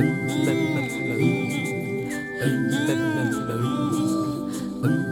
Thank you.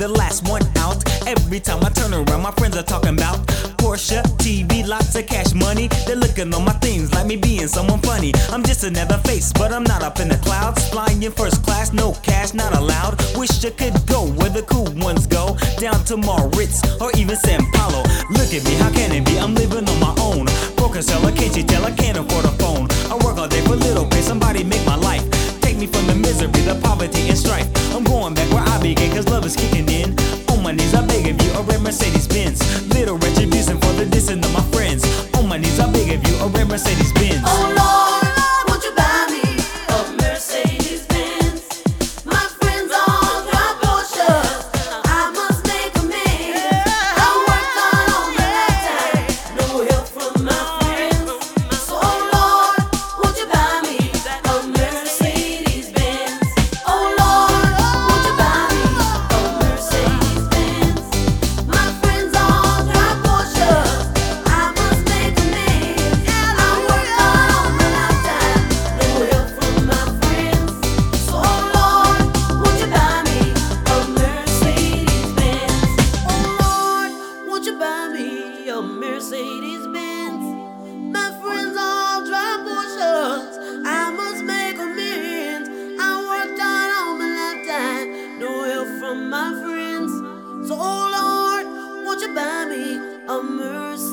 the last one out. Every time I turn around, my friends are talking about Porsche, TV, lots of cash money. They're looking on my things like me being someone funny. I'm just another face, but I'm not up in the clouds. Flying in first class, no cash, not allowed. Wish I could go where the cool ones go, down to Maritz or even San Paulo. Look at me, how can it be? I'm living on my own. Broken seller, can't you tell I can't afford a phone? I work all day for little pay, somebody make my life. of you, a red Mercedes Benz. Little retribution for the dissing of my friends. On my knees, I beg of you, a red Mercedes Benz. Oh, no. my friends. So, Lord, won't you buy me a mercy?